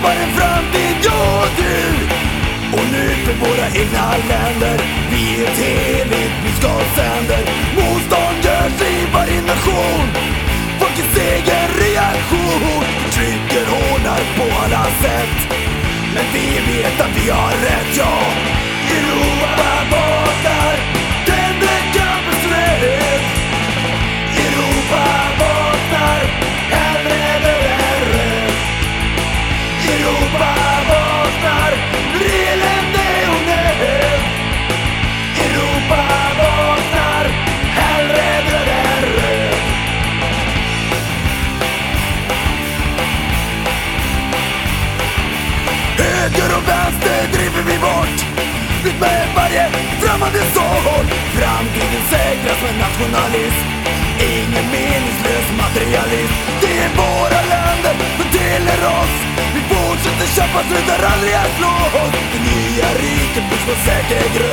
skapar en framtid, jag och du. Och nu för våra egna länder. Vi är TV, vi ska sänder. Motstånd görs i varje nation. Folkets egen reaktion. Trycker hårdare på alla sätt. Men vi vet att vi har rätt. Ut med varje främmande såg Framtiden säkras med nationalism. Ingen meningslös materialism. Det är våra länder de tillhör oss. Vi fortsätter kämpa, slutar aldrig att slå oss Det nya riket byggs på säker grund.